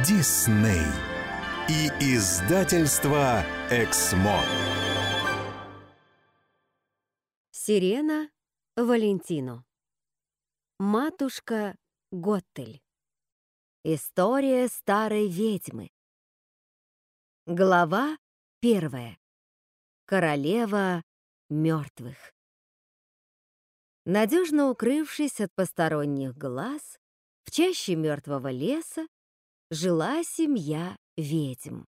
Дисней и издательство Эксмо. Сирена Валентино. Матушка Готтель. История старой ведьмы. Глава первая. Королева мертвых. Надежно укрывшись от посторонних глаз, в чаще мертвого леса жила семья ведьм.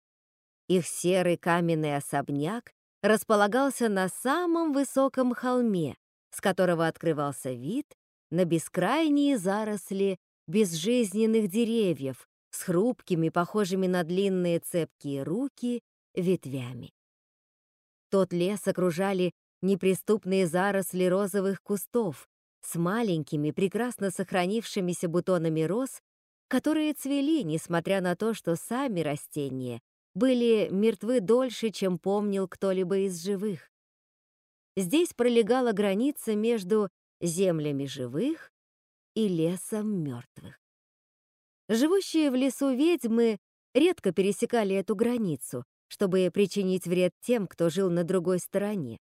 Их серый каменный особняк располагался на самом высоком холме, с которого открывался вид на бескрайние заросли безжизненных деревьев с хрупкими, похожими на длинные цепкие руки, ветвями. Тот лес окружали неприступные заросли розовых кустов с маленькими, прекрасно сохранившимися бутонами роз, которые цвели, несмотря на то, что сами растения были мертвы дольше, чем помнил кто-либо из живых. Здесь пролегала граница между землями живых и лесом мертвых. Живущие в лесу ведьмы редко пересекали эту границу, чтобы причинить вред тем, кто жил на другой стороне.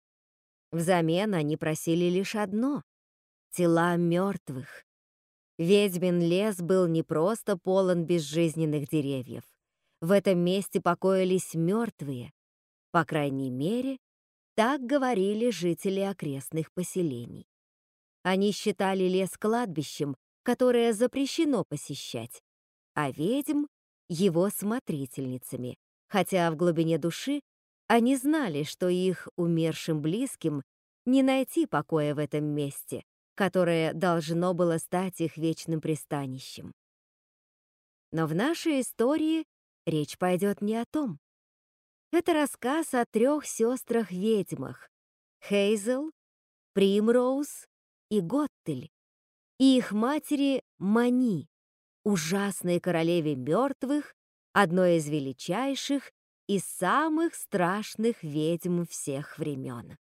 Взамен они просили лишь одно — тела мертвых. Ведьмин лес был не просто полон безжизненных деревьев. В этом месте покоились мертвые. По крайней мере, так говорили жители окрестных поселений. Они считали лес кладбищем, которое запрещено посещать, а ведьм — его смотрительницами, хотя в глубине души они знали, что их умершим близким не найти покоя в этом месте, которое должно было стать их вечным пристанищем. Но в нашей истории речь пойдет не о том. Это рассказ о трех сестрах-ведьмах — Хейзел, Примроуз и Готтель, и их матери Мани, ужасной королеве мертвых, одной из величайших и самых страшных ведьм всех времен.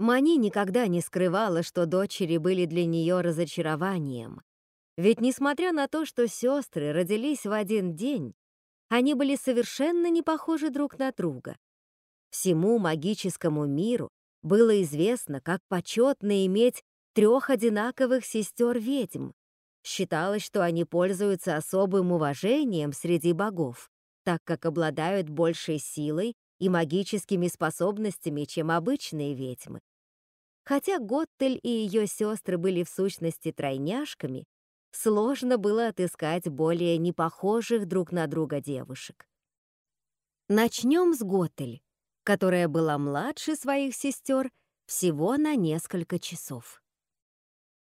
Мани никогда не скрывала, что дочери были для нее разочарованием. Ведь несмотря на то, что сестры родились в один день, они были совершенно не похожи друг на друга. Всему магическому миру было известно, как почетно иметь трех одинаковых сестер-ведьм. Считалось, что они пользуются особым уважением среди богов так как обладают большей силой и магическими способностями, чем обычные ведьмы. Хотя Готтель и ее сестры были в сущности тройняшками, сложно было отыскать более непохожих друг на друга девушек. Начнем с Готтель, которая была младше своих сестер всего на несколько часов.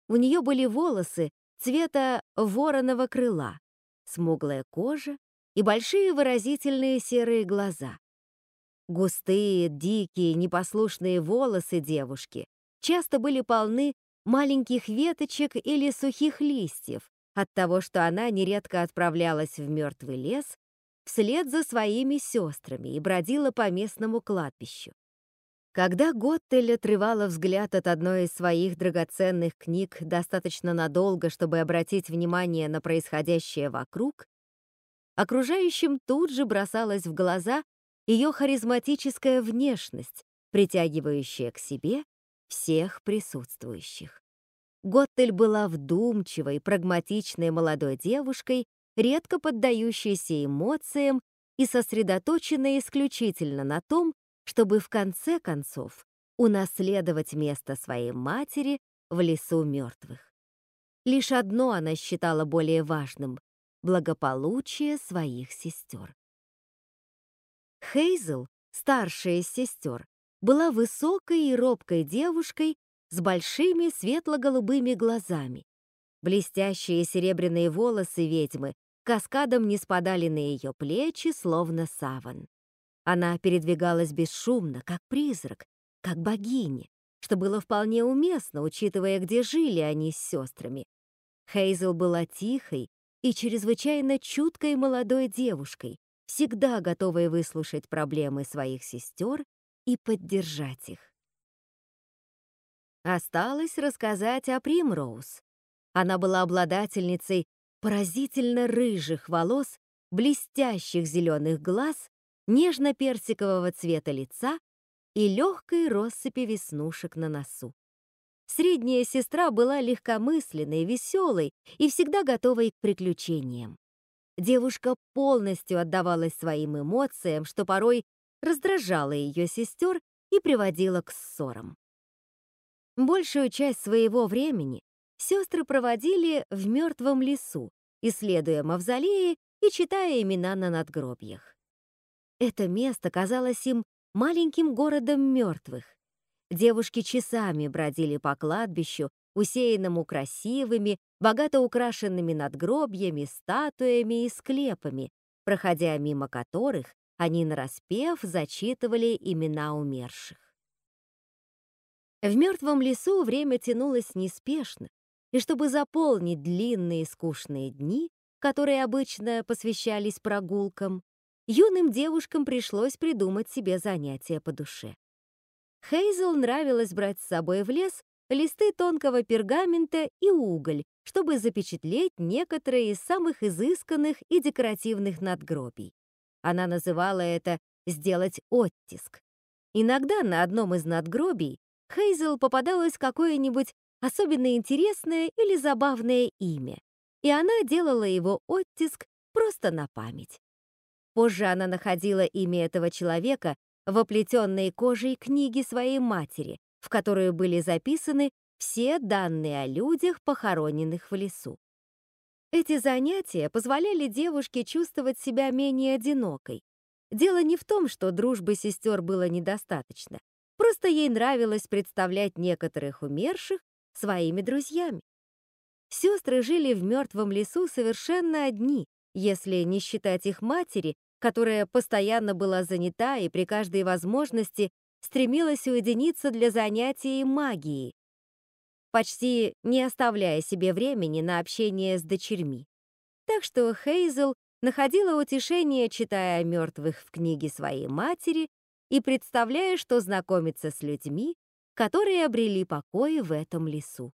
У нее были волосы цвета вороного крыла, смуглая кожа и большие выразительные серые глаза. Густые, дикие, непослушные волосы девушки часто были полны маленьких веточек или сухих листьев от того, что она нередко отправлялась в мертвый лес вслед за своими сестрами и бродила по местному кладбищу. Когда Готтель отрывала взгляд от одной из своих драгоценных книг достаточно надолго, чтобы обратить внимание на происходящее вокруг, Окружающим тут же бросалась в глаза ее харизматическая внешность, притягивающая к себе всех присутствующих. Готтель была вдумчивой, прагматичной молодой девушкой, редко поддающейся эмоциям и сосредоточенной исключительно на том, чтобы в конце концов унаследовать место своей матери в лесу мертвых. Лишь одно она считала более важным благополучие своих сестер. Хейзел, старшая из сестер, была высокой и робкой девушкой с большими светло-голубыми глазами. Блестящие серебряные волосы ведьмы каскадом не спадали на ее плечи, словно саван. Она передвигалась бесшумно, как призрак, как богиня, что было вполне уместно, учитывая, где жили они с сестрами. Хейзел была тихой и чрезвычайно чуткой молодой девушкой, всегда готовой выслушать проблемы своих сестер и поддержать их. Осталось рассказать о Примроуз. Она была обладательницей поразительно рыжих волос блестящих зеленых глаз, нежно-персикового цвета лица и легкой россыпи веснушек на носу. Средняя сестра была легкомысленной, веселой и всегда готовой к приключениям. Девушка полностью отдавалась своим эмоциям, что порой раздражало ее сестер и приводило к ссорам. Большую часть своего времени сестры проводили в мертвом лесу, исследуя мавзолеи и читая имена на надгробьях. Это место казалось им маленьким городом мертвых. Девушки часами бродили по кладбищу, усеянному красивыми, богато украшенными надгробьями, статуями и склепами, проходя мимо которых они нараспев зачитывали имена умерших. В мертвом лесу время тянулось неспешно, и чтобы заполнить длинные скучные дни, которые обычно посвящались прогулкам, юным девушкам пришлось придумать себе занятия по душе. Хейзел нравилось брать с собой в лес листы тонкого пергамента и уголь, чтобы запечатлеть некоторые из самых изысканных и декоративных надгробий. Она называла это «сделать оттиск». Иногда на одном из надгробий Хейзел попадалось какое-нибудь особенно интересное или забавное имя, и она делала его оттиск просто на память. Позже она находила имя этого человека в оплетенной кожей книги своей матери, в которую были записаны все данные о людях, похороненных в лесу. Эти занятия позволяли девушке чувствовать себя менее одинокой. Дело не в том, что дружбы сестер было недостаточно. Просто ей нравилось представлять некоторых умерших своими друзьями. Сестры жили в мертвом лесу совершенно одни, если не считать их матери, которая постоянно была занята и при каждой возможности стремилась уединиться для занятий магией, почти не оставляя себе времени на общение с дочерьми. Так что Хейзел находила утешение, читая о мертвых в книге своей матери и представляя, что знакомится с людьми, которые обрели покой в этом лесу.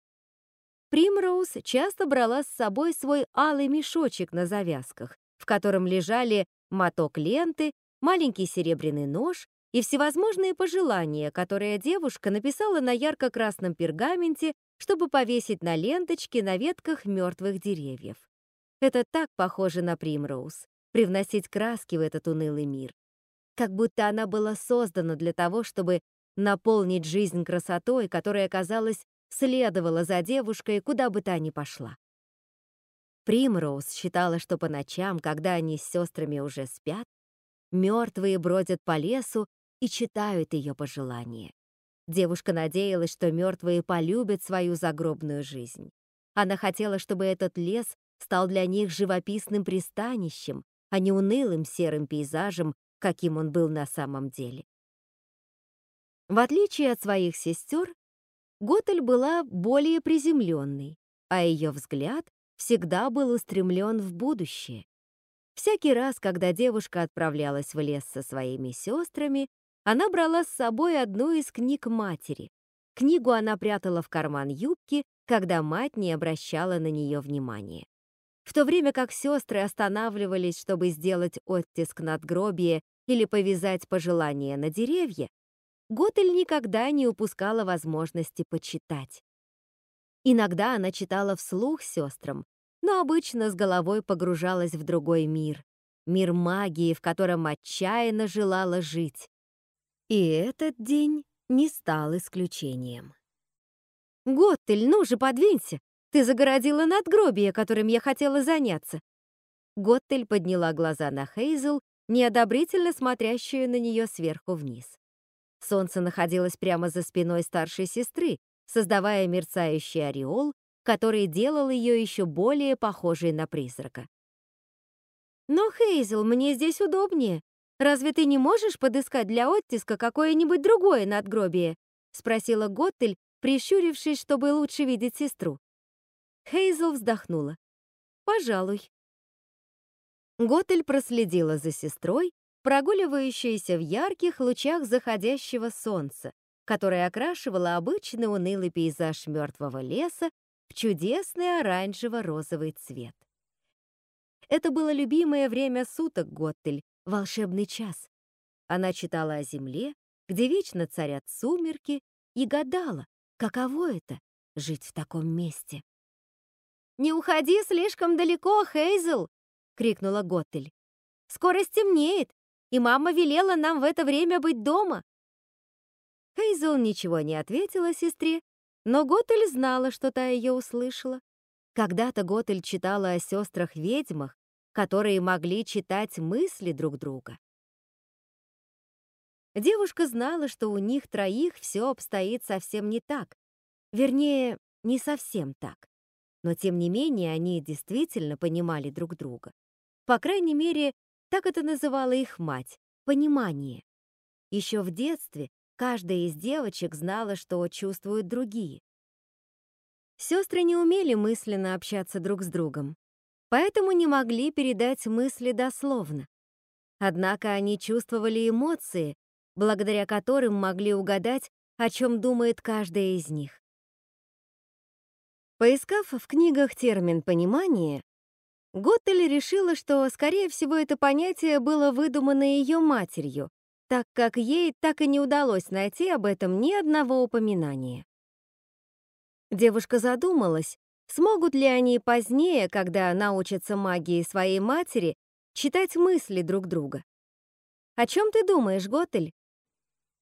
Примроуз часто брала с собой свой алый мешочек на завязках, в котором лежали моток ленты, маленький серебряный нож и всевозможные пожелания, которые девушка написала на ярко-красном пергаменте, чтобы повесить на ленточке на ветках мертвых деревьев. Это так похоже на Примроуз — привносить краски в этот унылый мир. Как будто она была создана для того, чтобы наполнить жизнь красотой, которая, казалось, следовала за девушкой, куда бы та ни пошла. Примроуз считала, что по ночам, когда они с сестрами уже спят, мертвые бродят по лесу и читают ее пожелания. Девушка надеялась, что мертвые полюбят свою загробную жизнь. Она хотела, чтобы этот лес стал для них живописным пристанищем, а не унылым серым пейзажем, каким он был на самом деле. В отличие от своих сестер, Готель была более приземленной, а ее взгляд всегда был устремлен в будущее. Всякий раз, когда девушка отправлялась в лес со своими сестрами, она брала с собой одну из книг матери. Книгу она прятала в карман юбки, когда мать не обращала на нее внимания. В то время как сестры останавливались, чтобы сделать оттиск надгробия или повязать пожелания на деревья, Готель никогда не упускала возможности почитать. Иногда она читала вслух сестрам, но обычно с головой погружалась в другой мир, мир магии, в котором отчаянно желала жить. И этот день не стал исключением. «Готтель, ну же, подвинься! Ты загородила надгробие, которым я хотела заняться!» Готтель подняла глаза на Хейзел, неодобрительно смотрящую на нее сверху вниз. Солнце находилось прямо за спиной старшей сестры, создавая мерцающий ореол, который делал ее еще более похожей на призрака. «Но, Хейзел, мне здесь удобнее. Разве ты не можешь подыскать для оттиска какое-нибудь другое надгробие?» — спросила Готтель, прищурившись, чтобы лучше видеть сестру. Хейзел вздохнула. «Пожалуй». Готель проследила за сестрой, прогуливающаяся в ярких лучах заходящего солнца, которое окрашивало обычный унылый пейзаж мертвого леса в чудесный оранжево-розовый цвет. Это было любимое время суток Готтель, волшебный час. Она читала о земле, где вечно царят сумерки, и гадала, каково это — жить в таком месте. «Не уходи слишком далеко, Хейзел!» — крикнула Готтель. «Скоро стемнеет, и мама велела нам в это время быть дома». Хейзел ничего не ответила сестре, но Готель знала, что та ее услышала. Когда-то Готель читала о сестрах-ведьмах, которые могли читать мысли друг друга. Девушка знала, что у них троих все обстоит совсем не так. Вернее, не совсем так. Но тем не менее они действительно понимали друг друга. По крайней мере, так это называла их мать — понимание. Еще в детстве каждая из девочек знала, что чувствуют другие. Сестры не умели мысленно общаться друг с другом, поэтому не могли передать мысли дословно. Однако они чувствовали эмоции, благодаря которым могли угадать, о чем думает каждая из них. Поискав в книгах термин «понимание», Готтель решила, что, скорее всего, это понятие было выдумано ее матерью, так как ей так и не удалось найти об этом ни одного упоминания. Девушка задумалась, смогут ли они позднее, когда научатся магии своей матери, читать мысли друг друга. «О чем ты думаешь, Готель?»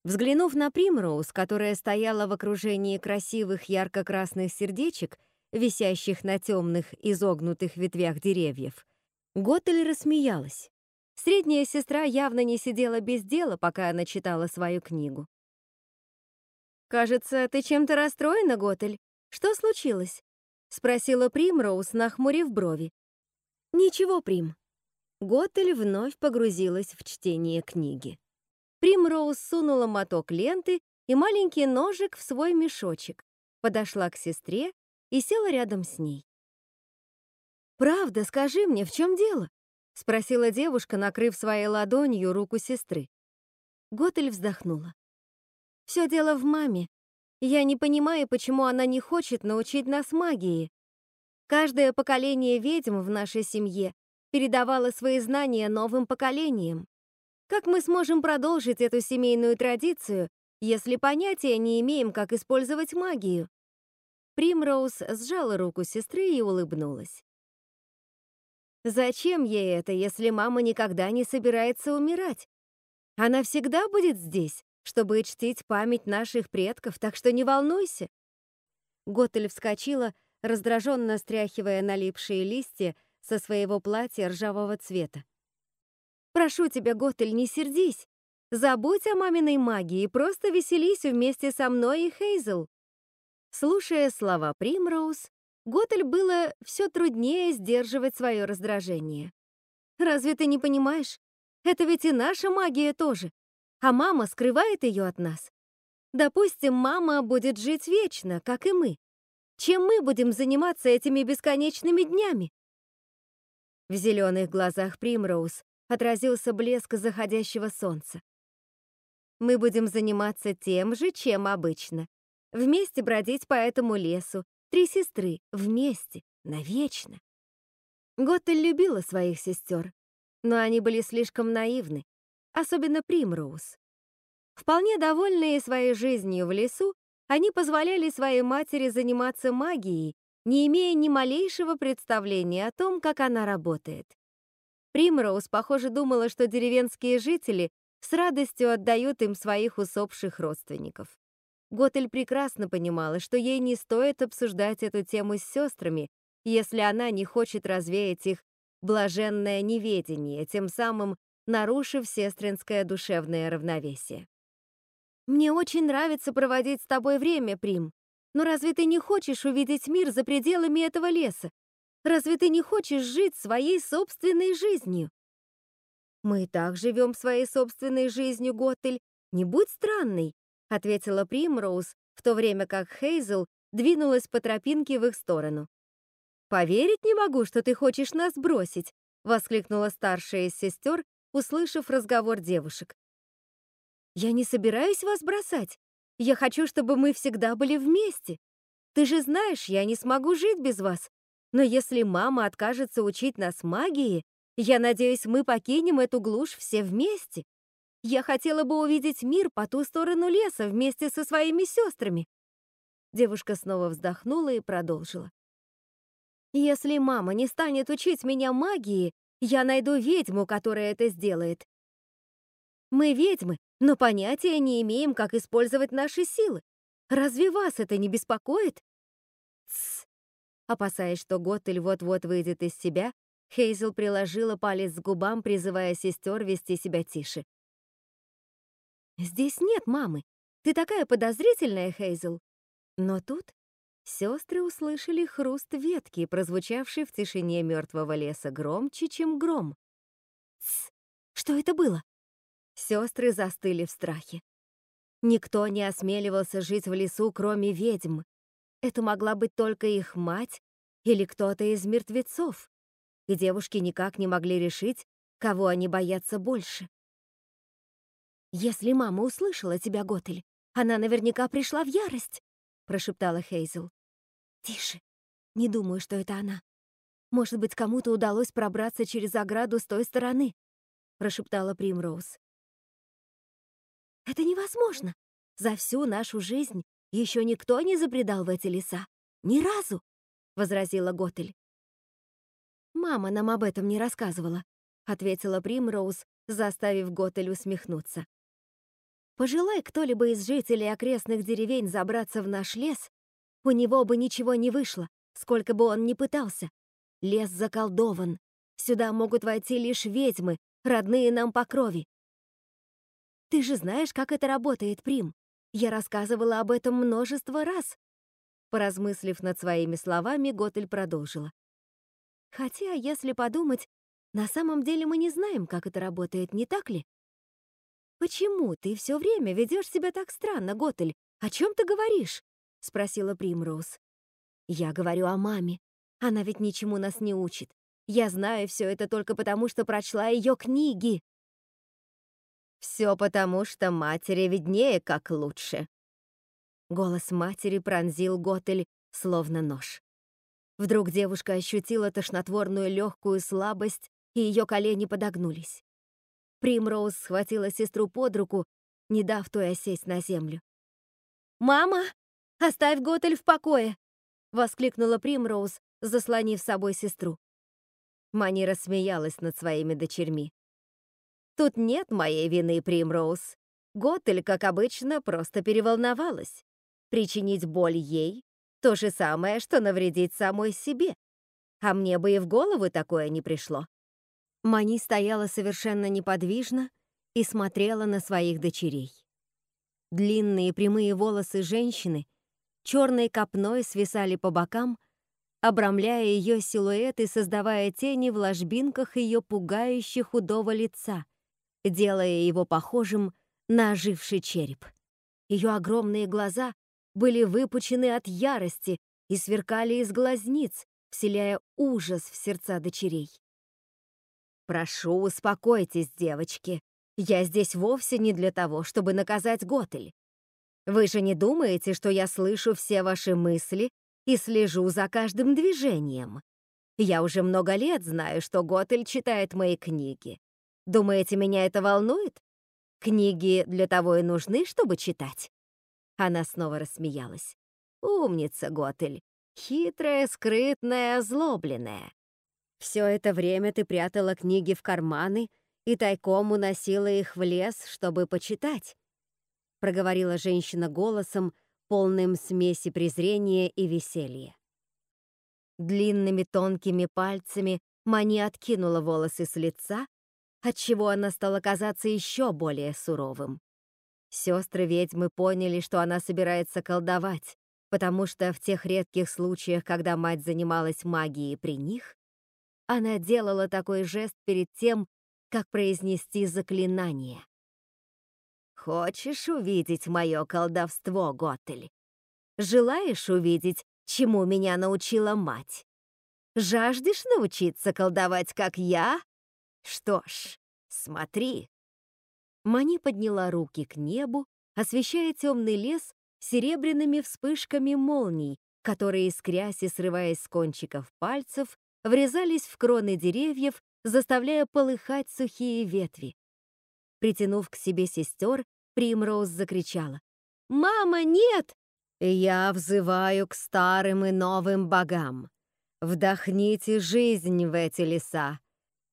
Взглянув на Примроуз, которая стояла в окружении красивых ярко-красных сердечек, висящих на темных изогнутых ветвях деревьев, Готель рассмеялась. Средняя сестра явно не сидела без дела, пока она читала свою книгу. «Кажется, ты чем-то расстроена, Готель?» «Что случилось?» — спросила Примроуз, нахмурив брови. «Ничего, Прим». Готель вновь погрузилась в чтение книги. Примроуз сунула моток ленты и маленький ножик в свой мешочек, подошла к сестре и села рядом с ней. «Правда, скажи мне, в чем дело?» — спросила девушка, накрыв своей ладонью руку сестры. Готель вздохнула. «Все дело в маме. Я не понимаю, почему она не хочет научить нас магии. Каждое поколение ведьм в нашей семье передавало свои знания новым поколениям. Как мы сможем продолжить эту семейную традицию, если понятия не имеем, как использовать магию? Примроуз сжала руку сестры и улыбнулась. Зачем ей это, если мама никогда не собирается умирать? Она всегда будет здесь, чтобы чтить память наших предков, так что не волнуйся». Готель вскочила, раздраженно стряхивая налипшие листья со своего платья ржавого цвета. «Прошу тебя, Готель, не сердись. Забудь о маминой магии и просто веселись вместе со мной и Хейзел». Слушая слова Примроуз, Готель было все труднее сдерживать свое раздражение. «Разве ты не понимаешь? Это ведь и наша магия тоже а мама скрывает ее от нас. Допустим, мама будет жить вечно, как и мы. Чем мы будем заниматься этими бесконечными днями? В зеленых глазах Примроуз отразился блеск заходящего солнца. Мы будем заниматься тем же, чем обычно. Вместе бродить по этому лесу, три сестры, вместе, навечно. Готтель любила своих сестер, но они были слишком наивны, особенно Примроуз. Вполне довольные своей жизнью в лесу, они позволяли своей матери заниматься магией, не имея ни малейшего представления о том, как она работает. Примроуз, похоже, думала, что деревенские жители с радостью отдают им своих усопших родственников. Готель прекрасно понимала, что ей не стоит обсуждать эту тему с сестрами, если она не хочет развеять их блаженное неведение, тем самым нарушив сестринское душевное равновесие. «Мне очень нравится проводить с тобой время, Прим. Но разве ты не хочешь увидеть мир за пределами этого леса? Разве ты не хочешь жить своей собственной жизнью?» «Мы и так живем своей собственной жизнью, Готтель. Не будь странной», — ответила Примроуз, в то время как Хейзел двинулась по тропинке в их сторону. «Поверить не могу, что ты хочешь нас бросить», — воскликнула старшая из сестер, услышав разговор девушек. «Я не собираюсь вас бросать. Я хочу, чтобы мы всегда были вместе. Ты же знаешь, я не смогу жить без вас. Но если мама откажется учить нас магии, я надеюсь, мы покинем эту глушь все вместе. Я хотела бы увидеть мир по ту сторону леса вместе со своими сестрами. Девушка снова вздохнула и продолжила. Если мама не станет учить меня магии, я найду ведьму, которая это сделает. Мы ведьмы, но понятия не имеем, как использовать наши силы. Разве вас это не беспокоит? Тсс. Опасаясь, что Готтель вот-вот выйдет из себя, Хейзел приложила палец к губам, призывая сестер вести себя тише. «Здесь нет мамы. Ты такая подозрительная, Хейзел». Но тут сестры услышали хруст ветки, прозвучавший в тишине мертвого леса громче, чем гром. «Тсс! Что это было?» Сестры застыли в страхе. Никто не осмеливался жить в лесу, кроме ведьм. Это могла быть только их мать или кто-то из мертвецов и девушки никак не могли решить, кого они боятся больше. «Если мама услышала тебя, Готель, она наверняка пришла в ярость», — прошептала Хейзел. «Тише. Не думаю, что это она. Может быть, кому-то удалось пробраться через ограду с той стороны», — прошептала Примроуз. «Это невозможно. За всю нашу жизнь еще никто не забредал в эти леса. Ни разу», — возразила Готель. «Мама нам об этом не рассказывала», — ответила Примроуз, заставив Готель усмехнуться. «Пожелай кто-либо из жителей окрестных деревень забраться в наш лес, у него бы ничего не вышло, сколько бы он ни пытался. Лес заколдован. Сюда могут войти лишь ведьмы, родные нам по крови. Ты же знаешь, как это работает, Прим. Я рассказывала об этом множество раз. Поразмыслив над своими словами, Готель продолжила. Хотя, если подумать, на самом деле мы не знаем, как это работает, не так ли? «Почему ты все время ведешь себя так странно, Готель? О чем ты говоришь?» — спросила Примроуз. «Я говорю о маме. Она ведь ничему нас не учит. Я знаю все это только потому, что прочла ее книги». «Все потому, что матери виднее, как лучше». Голос матери пронзил Готель, словно нож. Вдруг девушка ощутила тошнотворную легкую слабость, и ее колени подогнулись. Примроуз схватила сестру под руку, не дав той осесть на землю. «Мама, оставь Готель в покое!» — воскликнула Примроуз, заслонив собой сестру. Мани рассмеялась над своими дочерьми. «Тут нет моей вины, Примроуз. Готель, как обычно, просто переволновалась. Причинить боль ей то же самое, что навредить самой себе. А мне бы и в голову такое не пришло. Мани стояла совершенно неподвижно и смотрела на своих дочерей. Длинные прямые волосы женщины черной копной свисали по бокам, обрамляя ее силуэт и создавая тени в ложбинках ее пугающе худого лица, делая его похожим на оживший череп. Ее огромные глаза были выпучены от ярости и сверкали из глазниц, вселяя ужас в сердца дочерей. «Прошу, успокойтесь, девочки. Я здесь вовсе не для того, чтобы наказать Готель. Вы же не думаете, что я слышу все ваши мысли и слежу за каждым движением? Я уже много лет знаю, что Готель читает мои книги. Думаете, меня это волнует? Книги для того и нужны, чтобы читать. Она снова рассмеялась. «Умница, Готель. Хитрая, скрытная, озлобленная. Все это время ты прятала книги в карманы и тайком уносила их в лес, чтобы почитать», проговорила женщина голосом, полным смеси презрения и веселья. Длинными тонкими пальцами Мани откинула волосы с лица, отчего она стала казаться еще более суровым. Сестры-ведьмы поняли, что она собирается колдовать, потому что в тех редких случаях, когда мать занималась магией при них, она делала такой жест перед тем, как произнести заклинание. «Хочешь увидеть мое колдовство, Готель? Желаешь увидеть, чему меня научила мать? Жаждешь научиться колдовать, как я? Что ж, смотри, Мани подняла руки к небу, освещая темный лес серебряными вспышками молний, которые, искрясь и срываясь с кончиков пальцев, врезались в кроны деревьев, заставляя полыхать сухие ветви. Притянув к себе сестер, Примроуз закричала. «Мама, нет!» «Я взываю к старым и новым богам. Вдохните жизнь в эти леса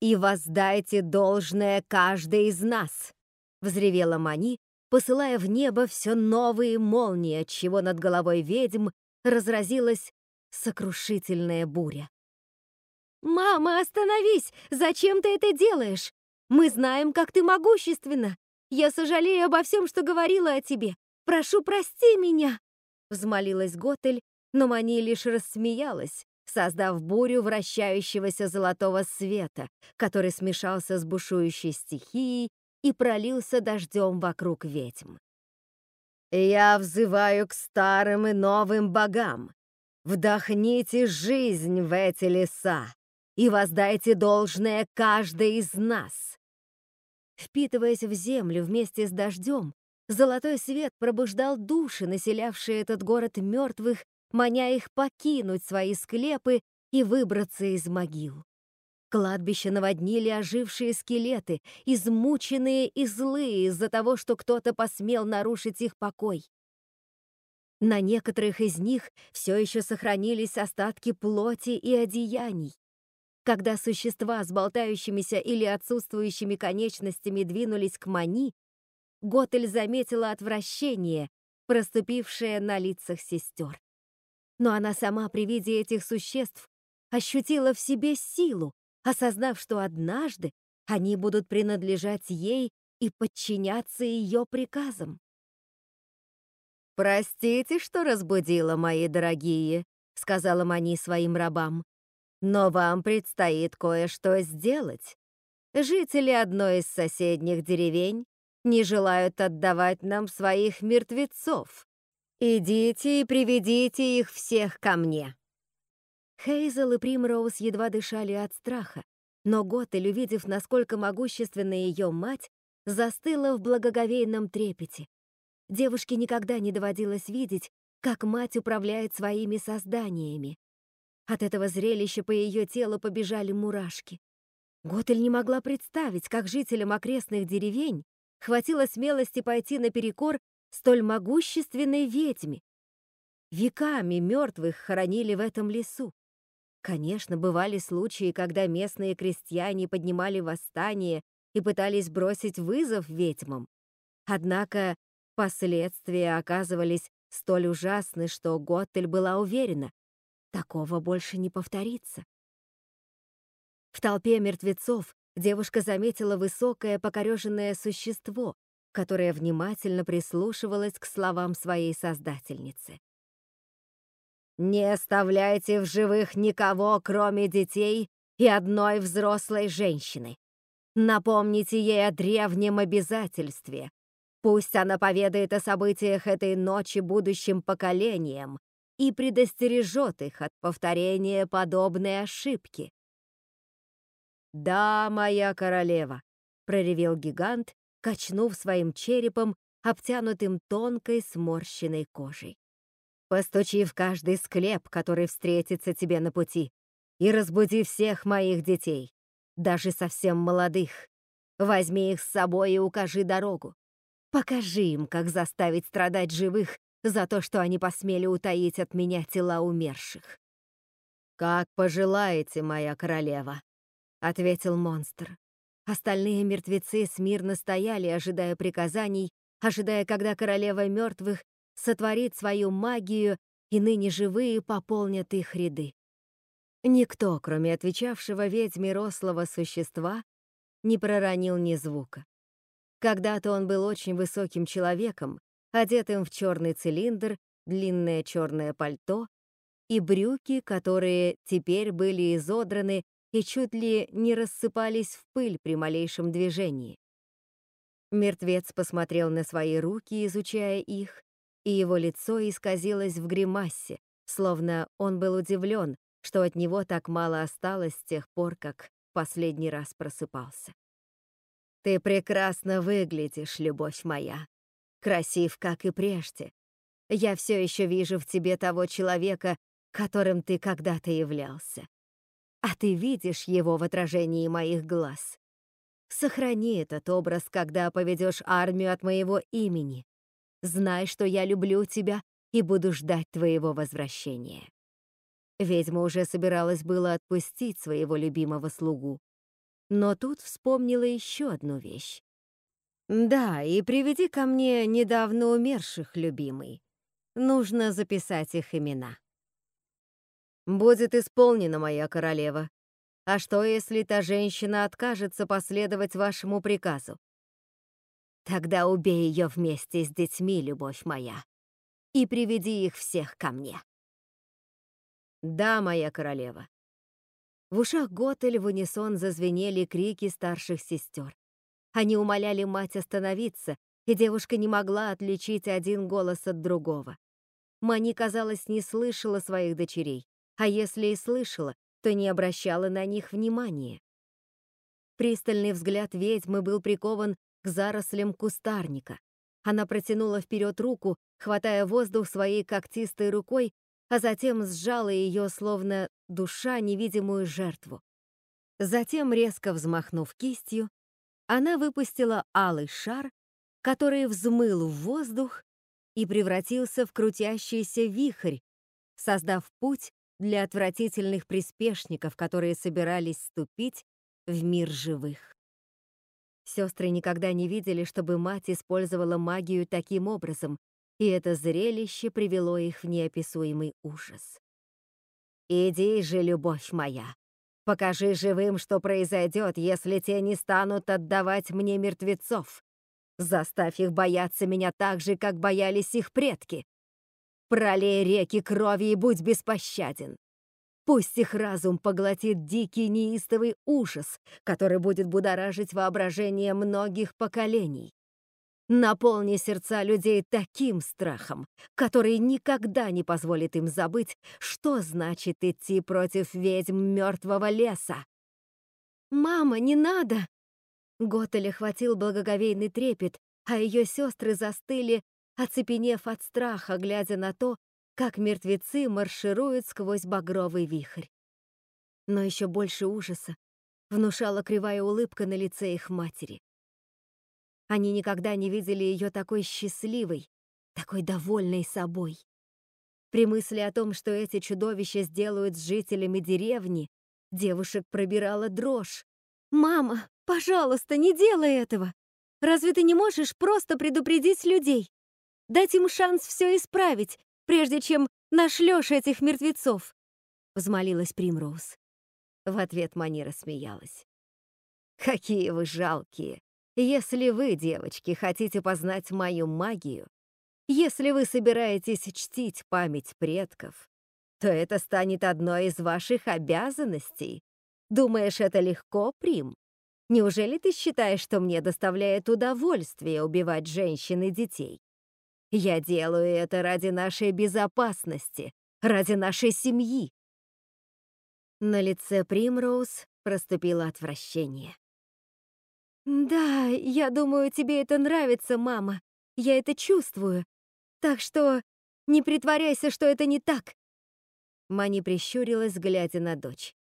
и воздайте должное каждой из нас!» Взревела Мани, посылая в небо все новые молнии, отчего над головой ведьм разразилась сокрушительная буря. «Мама, остановись! Зачем ты это делаешь? Мы знаем, как ты могущественна! Я сожалею обо всем, что говорила о тебе! Прошу, прости меня!» Взмолилась Готель, но Мани лишь рассмеялась, создав бурю вращающегося золотого света, который смешался с бушующей стихией и пролился дождем вокруг ведьм. «Я взываю к старым и новым богам. Вдохните жизнь в эти леса и воздайте должное каждой из нас». Впитываясь в землю вместе с дождем, золотой свет пробуждал души, населявшие этот город мертвых, маня их покинуть свои склепы и выбраться из могил. Кладбище наводнили ожившие скелеты, измученные и злые из-за того, что кто-то посмел нарушить их покой. На некоторых из них все еще сохранились остатки плоти и одеяний. Когда существа с болтающимися или отсутствующими конечностями двинулись к Мани, Готель заметила отвращение, проступившее на лицах сестер. Но она сама при виде этих существ ощутила в себе силу, осознав, что однажды они будут принадлежать ей и подчиняться ее приказам. «Простите, что разбудила, мои дорогие», — сказала Мани своим рабам. «Но вам предстоит кое-что сделать. Жители одной из соседних деревень не желают отдавать нам своих мертвецов. Идите и приведите их всех ко мне». Хейзел и Примроуз едва дышали от страха, но Готель, увидев, насколько могущественна ее мать, застыла в благоговейном трепете. Девушке никогда не доводилось видеть, как мать управляет своими созданиями. От этого зрелища по ее телу побежали мурашки. Готель не могла представить, как жителям окрестных деревень хватило смелости пойти наперекор столь могущественной ведьме. Веками мертвых хоронили в этом лесу. Конечно, бывали случаи, когда местные крестьяне поднимали восстание и пытались бросить вызов ведьмам. Однако последствия оказывались столь ужасны, что Готтель была уверена, такого больше не повторится. В толпе мертвецов девушка заметила высокое покореженное существо, которое внимательно прислушивалось к словам своей создательницы. Не оставляйте в живых никого, кроме детей и одной взрослой женщины. Напомните ей о древнем обязательстве. Пусть она поведает о событиях этой ночи будущим поколениям и предостережет их от повторения подобной ошибки. «Да, моя королева», — проревел гигант, качнув своим черепом, обтянутым тонкой сморщенной кожей. Постучи в каждый склеп, который встретится тебе на пути, и разбуди всех моих детей, даже совсем молодых. Возьми их с собой и укажи дорогу. Покажи им, как заставить страдать живых за то, что они посмели утаить от меня тела умерших. «Как пожелаете, моя королева», — ответил монстр. Остальные мертвецы смирно стояли, ожидая приказаний, ожидая, когда королева мертвых сотворит свою магию, и ныне живые пополнят их ряды. Никто, кроме отвечавшего ведьме рослого существа, не проронил ни звука. Когда-то он был очень высоким человеком, одетым в черный цилиндр, длинное черное пальто и брюки, которые теперь были изодраны и чуть ли не рассыпались в пыль при малейшем движении. Мертвец посмотрел на свои руки, изучая их, и его лицо исказилось в гримасе, словно он был удивлен, что от него так мало осталось с тех пор, как последний раз просыпался. «Ты прекрасно выглядишь, любовь моя, красив, как и прежде. я все еще вижу в тебе того человека, которым ты когда-то являлся. А ты видишь его в отражении моих глаз. Сохрани этот образ, когда поведешь армию от моего имени. Знай, что я люблю тебя и буду ждать твоего возвращения. Ведьма уже собиралась было отпустить своего любимого слугу. Но тут вспомнила еще одну вещь. «Да, и приведи ко мне недавно умерших, любимый. Нужно записать их имена». «Будет исполнено, моя королева. А что, если та женщина откажется последовать вашему приказу?» «Тогда убей ее вместе с детьми, любовь моя, и приведи их всех ко мне». «Да, моя королева». В ушах Готель в унисон зазвенели крики старших сестер. Они умоляли мать остановиться, и девушка не могла отличить один голос от другого. Мани, казалось, не слышала своих дочерей, а если и слышала, то не обращала на них внимания. Пристальный взгляд ведьмы был прикован к зарослям кустарника. Она протянула вперед руку, хватая воздух своей когтистой рукой, а затем сжала ее, словно душа, невидимую жертву. Затем, резко взмахнув кистью, она выпустила алый шар, который взмыл в воздух и превратился в крутящийся вихрь, создав путь для отвратительных приспешников, которые собирались ступить в мир живых. Сестры никогда не видели, чтобы мать использовала магию таким образом, и это зрелище привело их в неописуемый ужас. «Иди же, любовь моя, Покажи живым, что произойдет, если те не станут отдавать мне мертвецов. Заставь их бояться меня так же, как боялись их предки. Пролей реки крови и будь беспощаден. Пусть их разум поглотит дикий неистовый ужас, который будет будоражить воображение многих поколений. Наполни сердца людей таким страхом, который никогда не позволит им забыть, что значит идти против ведьм мертвого леса. «Мама, не надо!» Готеля хватил благоговейный трепет, а ее сестры застыли, оцепенев от страха, глядя на то, как мертвецы маршируют сквозь багровый вихрь. Но еще больше ужаса внушала кривая улыбка на лице их матери. Они никогда не видели ее такой счастливой, такой довольной собой. При мысли о том, что эти чудовища сделают с жителями деревни, девушек пробирала дрожь. «Мама, пожалуйста, не делай этого! Разве ты не можешь просто предупредить людей? Дать им шанс все исправить, прежде чем нашлешь этих мертвецов!» Взмолилась Примроуз. В ответ Манира смеялась. «Какие вы жалкие! Если вы, девочки, хотите познать мою магию, если вы собираетесь чтить память предков, то это станет одной из ваших обязанностей. Думаешь, это легко, Прим? Неужели ты считаешь, что мне доставляет удовольствие убивать женщин и детей? Я делаю это ради нашей безопасности, ради нашей семьи. На лице Примроуз проступило отвращение. «Да, я думаю, тебе это нравится, мама. Я это чувствую. Так что не притворяйся, что это не так». Мани прищурилась, глядя на дочь.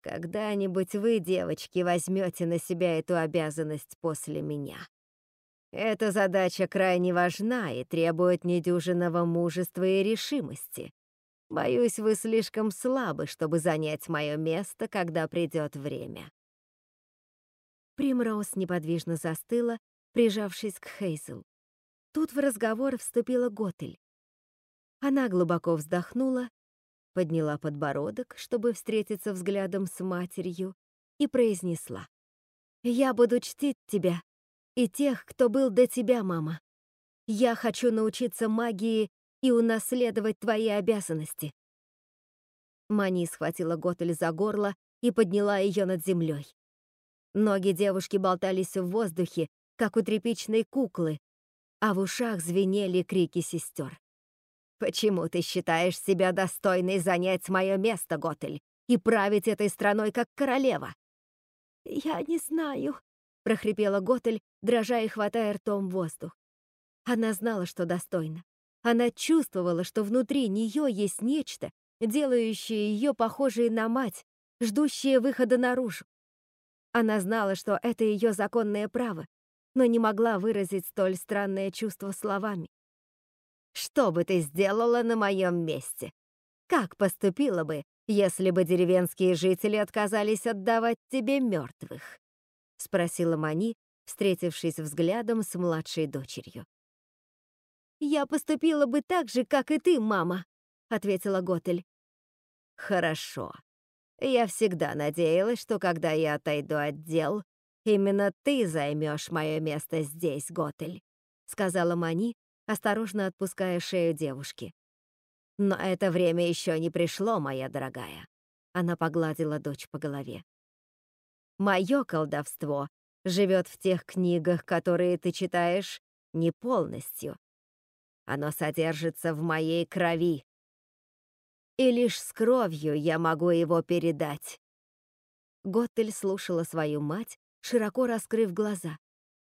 «Когда-нибудь вы, девочки, возьмете на себя эту обязанность после меня. Эта задача крайне важна и требует недюжинного мужества и решимости. Боюсь, вы слишком слабы, чтобы занять мое место, когда придет время. Примроуз неподвижно застыла, прижавшись к Хейзел. Тут в разговор вступила Готель. Она глубоко вздохнула, подняла подбородок, чтобы встретиться взглядом с матерью, и произнесла. «Я буду чтить тебя и тех, кто был до тебя, мама. Я хочу научиться магии и унаследовать твои обязанности». Мани схватила Готель за горло и подняла ее над землей. Ноги девушки болтались в воздухе, как у тряпичной куклы, а в ушах звенели крики сестер. «Почему ты считаешь себя достойной занять мое место, Готель, и править этой страной как королева?» «Я не знаю», — прохрипела Готель, дрожа и хватая ртом воздух. Она знала, что достойна. Она чувствовала, что внутри нее есть нечто, делающее ее похожей на мать, ждущее выхода наружу. Она знала, что это ее законное право, но не могла выразить столь странное чувство словами. «Что бы ты сделала на моем месте? Как поступила бы, если бы деревенские жители отказались отдавать тебе мертвых?» — спросила Мани, встретившись взглядом с младшей дочерью. «Я поступила бы так же, как и ты, мама», — ответила Готель. «Хорошо. Я всегда надеялась, что когда я отойду от дел, именно ты займешь мое место здесь, Готель», — сказала Мани, осторожно отпуская шею девушки. «Но это время еще не пришло, моя дорогая», — она погладила дочь по голове. «Мое колдовство живет в тех книгах, которые ты читаешь, не полностью. Оно содержится в моей крови. И лишь с кровью я могу его передать. Готтель слушала свою мать, широко раскрыв глаза.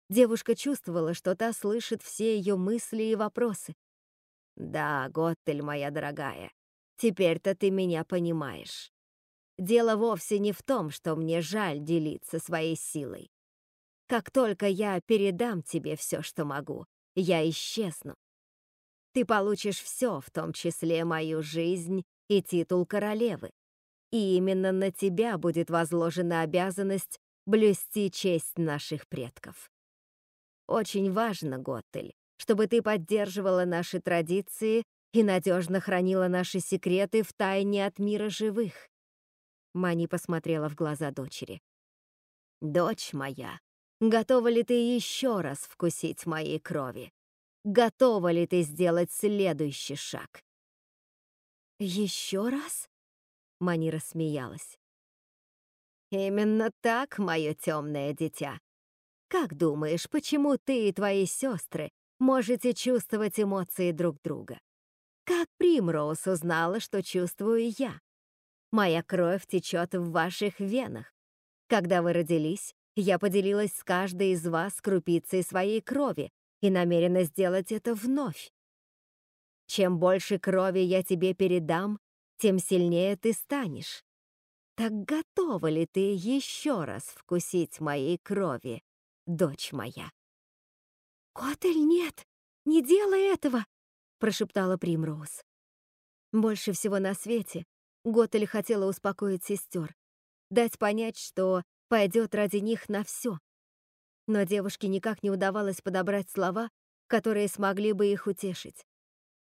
Девушка чувствовала, что та слышит все ее мысли и вопросы. «Да, Готтель, моя дорогая, теперь-то ты меня понимаешь. Дело вовсе не в том, что мне жаль делиться своей силой. Как только я передам тебе все, что могу, я исчезну. Ты получишь все, в том числе мою жизнь и титул королевы. И именно на тебя будет возложена обязанность блюсти честь наших предков. Очень важно, Готтель, чтобы ты поддерживала наши традиции и надежно хранила наши секреты в тайне от мира живых. Мани посмотрела в глаза дочери. «Дочь моя, Готова ли ты еще раз вкусить моей крови? Готова ли ты сделать следующий шаг? Еще раз? Мани рассмеялась. Именно так, мое темное дитя. Как думаешь, почему ты и твои сестры можете чувствовать эмоции друг друга? Как Примроуз узнала, что чувствую я? Моя кровь течет в ваших венах. Когда вы родились, я поделилась с каждой из вас крупицей своей крови и намерена сделать это вновь. Чем больше крови я тебе передам, тем сильнее ты станешь. Так готова ли ты еще раз вкусить моей крови, дочь моя? «Котель, нет! Не делай этого!» — прошептала Примроуз. Больше всего на свете Готель хотела успокоить сестер, дать понять, что пойдет ради них на все. Но девушке никак не удавалось подобрать слова, которые смогли бы их утешить.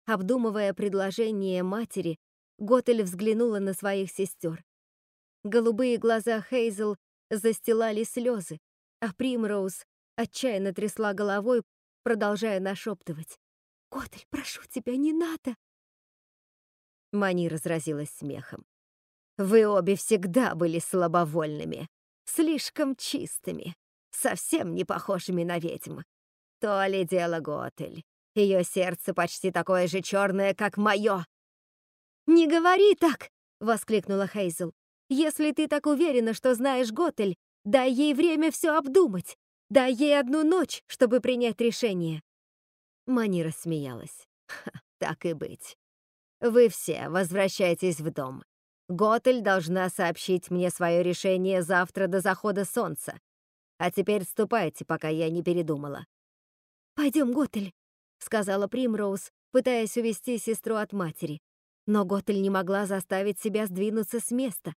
Обдумывая предложение матери, Готель взглянула на своих сестер. Голубые глаза Хейзел застилали слезы, а Примроуз отчаянно трясла головой, продолжая нашептывать. «Готель, прошу тебя, не надо!» Мани разразилась смехом. «Вы обе всегда были слабовольными слишком чистыми, совсем не похожими на ведьм. То ли дело Готель. Ее сердце почти такое же черное, как мое. «Не говори так!» — воскликнула Хейзел. «Если ты так уверена, что знаешь Готель, дай ей время все обдумать. Дай ей одну ночь, чтобы принять решение». Мани рассмеялась. «Так и быть. Вы все возвращайтесь в дом. Готель должна сообщить мне свое решение завтра до захода солнца. А теперь ступайте, пока я не передумала». «Пойдем, Готель», — сказала Примроуз, пытаясь увести сестру от матери. Но Готель не могла заставить себя сдвинуться с места.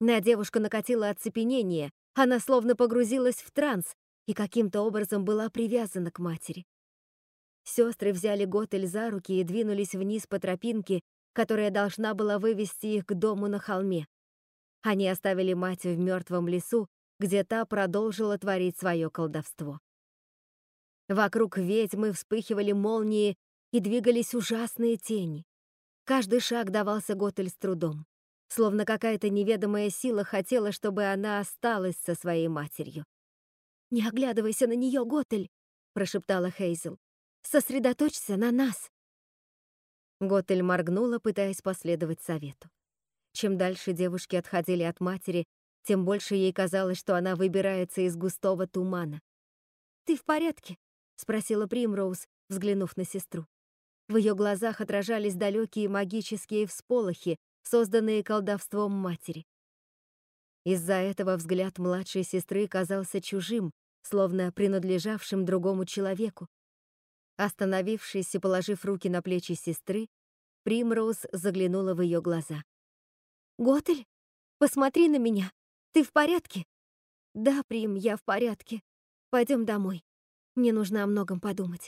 На девушку накатило оцепенение, она словно погрузилась в транс и каким-то образом была привязана к матери. Сестры взяли Готель за руки и двинулись вниз по тропинке, которая должна была вывести их к дому на холме. Они оставили мать в мертвом лесу, где та продолжила творить свое колдовство. Вокруг ведьмы вспыхивали молнии и двигались ужасные тени. Каждый шаг давался Готель с трудом, словно какая-то неведомая сила хотела, чтобы она осталась со своей матерью. «Не оглядывайся на нее, Готель!» — прошептала Хейзел. «Сосредоточься на нас!» Готель моргнула, пытаясь последовать совету. Чем дальше девушки отходили от матери, тем больше ей казалось, что она выбирается из густого тумана. «Ты в порядке?» — спросила Примроуз, взглянув на сестру. В ее глазах отражались далекие магические всполохи, созданные колдовством матери. Из-за этого взгляд младшей сестры казался чужим, словно принадлежавшим другому человеку. Остановившись и положив руки на плечи сестры, Примроуз заглянула в ее глаза. «Готель, посмотри на меня. Ты в порядке?» «Да, Прим, я в порядке. Пойдем домой. Мне нужно о многом подумать».